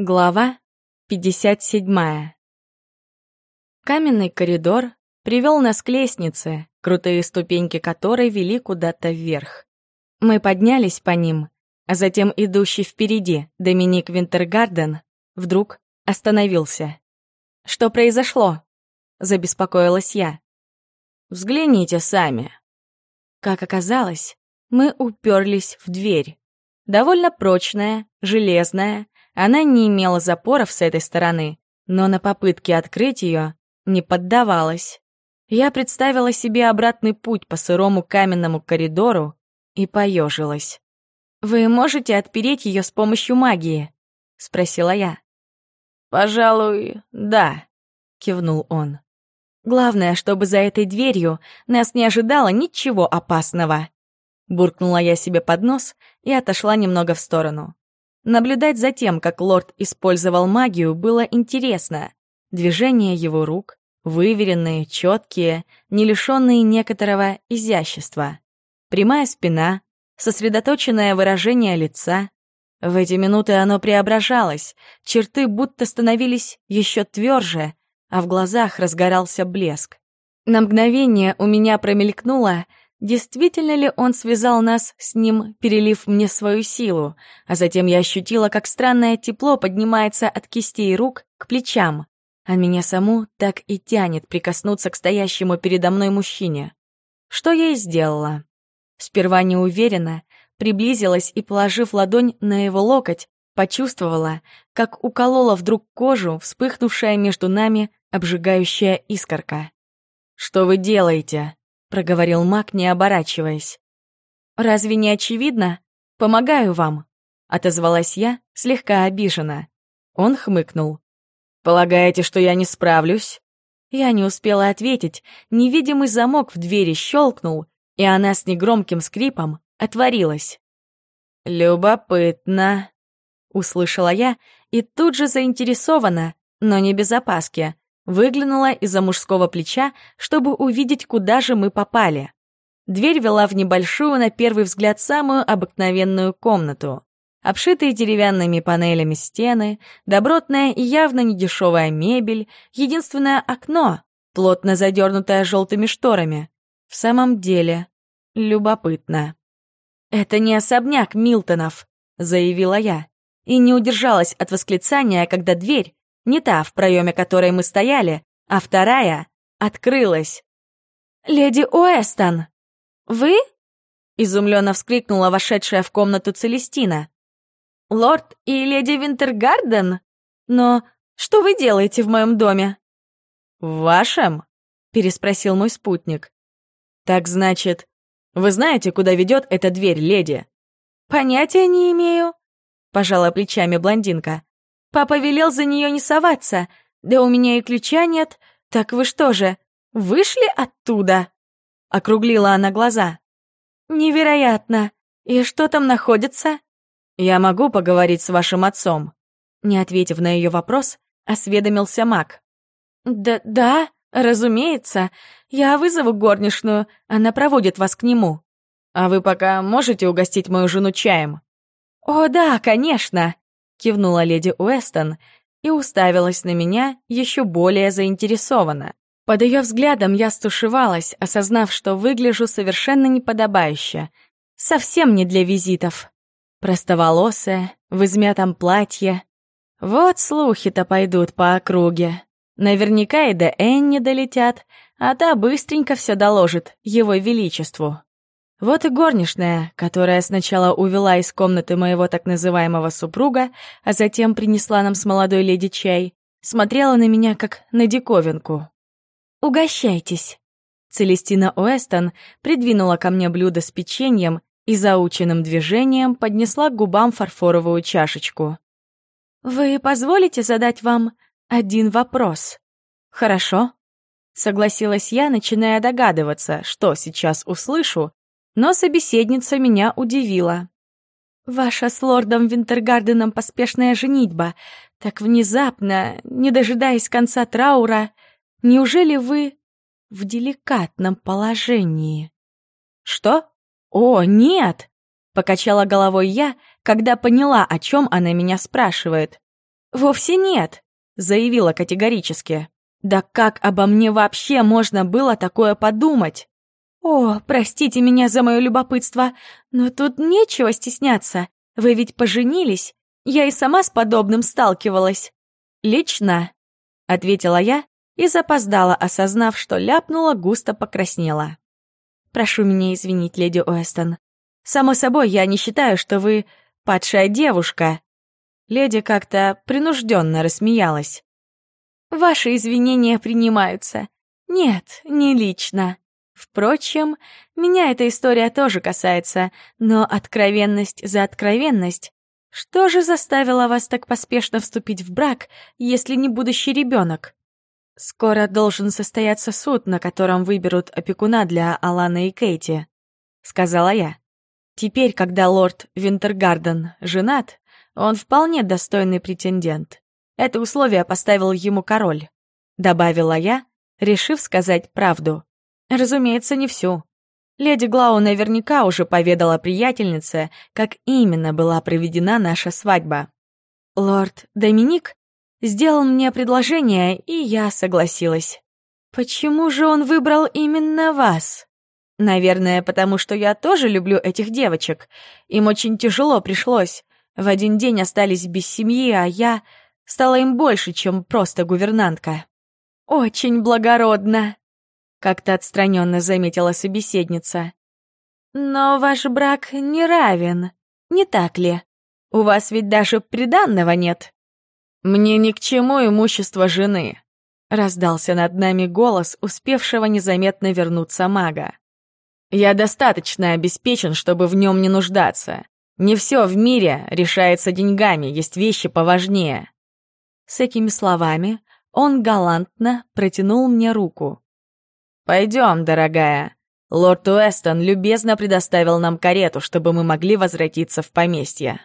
Глава 57. Каменный коридор привел нас к лестнице, крутые ступеньки которой вели куда-то вверх. Мы поднялись по ним, а затем идущий впереди Доминик Винтергарден вдруг остановился. «Что произошло?» — забеспокоилась я. «Взгляните сами». Как оказалось, мы уперлись в дверь. Довольно прочная, железная, она не имела запоров с этой стороны, но на попытке открыть ее не поддавалась. Я представила себе обратный путь по сырому каменному коридору и поежилась. «Вы можете отпереть ее с помощью магии?» — спросила я. «Пожалуй, да», — кивнул он. «Главное, чтобы за этой дверью нас не ожидало ничего опасного». Буркнула я себе под нос и отошла немного в сторону. Наблюдать за тем, как лорд использовал магию, было интересно. Движения его рук, выверенные, четкие, не лишенные некоторого изящества. Прямая спина, сосредоточенное выражение лица. В эти минуты оно преображалось, черты будто становились еще тверже, а в глазах разгорался блеск. На мгновение у меня промелькнуло Действительно ли он связал нас с ним, перелив мне свою силу, а затем я ощутила, как странное тепло поднимается от кистей рук к плечам, а меня саму так и тянет прикоснуться к стоящему передо мной мужчине. Что я и сделала. Сперва неуверенно, приблизилась и, положив ладонь на его локоть, почувствовала, как уколола вдруг кожу, вспыхнувшая между нами обжигающая искорка. «Что вы делаете?» — проговорил маг, не оборачиваясь. «Разве не очевидно? Помогаю вам», — отозвалась я, слегка обижена. Он хмыкнул. «Полагаете, что я не справлюсь?» Я не успела ответить, невидимый замок в двери щелкнул, и она с негромким скрипом отворилась. «Любопытно», — услышала я, и тут же заинтересована, но не без опаски, Выглянула из-за мужского плеча, чтобы увидеть, куда же мы попали. Дверь вела в небольшую, на первый взгляд, самую обыкновенную комнату. Обшитые деревянными панелями стены, добротная и явно недешевая мебель, единственное окно, плотно задернутое желтыми шторами. В самом деле, любопытно. «Это не особняк Милтонов», — заявила я, и не удержалась от восклицания, когда дверь, не та, в проеме которой мы стояли, а вторая открылась. «Леди Уэстон, вы?» — изумленно вскрикнула вошедшая в комнату Целестина. «Лорд и леди Винтергарден? Но что вы делаете в моем доме?» «В вашем?» — переспросил мой спутник. «Так значит, вы знаете, куда ведет эта дверь, леди?» «Понятия не имею», — пожала плечами блондинка. Папа велел за нее не соваться. Да у меня и ключа нет. Так вы что же, вышли оттуда?» Округлила она глаза. «Невероятно! И что там находится?» «Я могу поговорить с вашим отцом?» Не ответив на ее вопрос, осведомился маг. «Да, да, разумеется. Я вызову горничную, она проводит вас к нему. А вы пока можете угостить мою жену чаем?» «О, да, конечно!» Кивнула леди Уэстон и уставилась на меня еще более заинтересованно. Под ее взглядом я стушевалась, осознав, что выгляжу совершенно неподобающе. Совсем не для визитов. Простоволосая, в измятом платье. Вот слухи-то пойдут по округе. Наверняка и до Энни долетят, а та быстренько все доложит его величеству. Вот и горничная, которая сначала увела из комнаты моего так называемого супруга, а затем принесла нам с молодой леди чай, смотрела на меня как на диковинку. «Угощайтесь». Целестина Уэстон придвинула ко мне блюдо с печеньем и заученным движением поднесла к губам фарфоровую чашечку. «Вы позволите задать вам один вопрос?» «Хорошо», — согласилась я, начиная догадываться, что сейчас услышу, но собеседница меня удивила. «Ваша с лордом Винтергарденом поспешная женитьба, так внезапно, не дожидаясь конца траура, неужели вы в деликатном положении?» «Что? О, нет!» — покачала головой я, когда поняла, о чем она меня спрашивает. «Вовсе нет», — заявила категорически. «Да как обо мне вообще можно было такое подумать?» «О, простите меня за мое любопытство, но тут нечего стесняться. Вы ведь поженились. Я и сама с подобным сталкивалась». «Лично», — ответила я и запоздала, осознав, что ляпнула, густо покраснела. «Прошу меня извинить, леди Уэстон. Само собой, я не считаю, что вы падшая девушка». Леди как-то принужденно рассмеялась. «Ваши извинения принимаются. Нет, не лично. Впрочем, меня эта история тоже касается, но откровенность за откровенность. Что же заставило вас так поспешно вступить в брак, если не будущий ребенок? Скоро должен состояться суд, на котором выберут опекуна для Аланы и Кейти, сказала я. Теперь, когда лорд Винтергарден женат, он вполне достойный претендент. Это условие поставил ему король, добавила я, решив сказать правду. Разумеется, не всю. Леди Глау наверняка уже поведала приятельнице, как именно была проведена наша свадьба. Лорд Доминик сделал мне предложение, и я согласилась. Почему же он выбрал именно вас? Наверное, потому что я тоже люблю этих девочек. Им очень тяжело пришлось. В один день остались без семьи, а я стала им больше, чем просто гувернантка. Очень благородно. Как-то отстраненно заметила собеседница. «Но ваш брак не равен, не так ли? У вас ведь даже приданного нет». «Мне ни к чему имущество жены», — раздался над нами голос успевшего незаметно вернуться мага. «Я достаточно обеспечен, чтобы в нем не нуждаться. Не все в мире решается деньгами, есть вещи поважнее». С этими словами он галантно протянул мне руку. «Пойдем, дорогая. Лорд Уэстон любезно предоставил нам карету, чтобы мы могли возвратиться в поместье».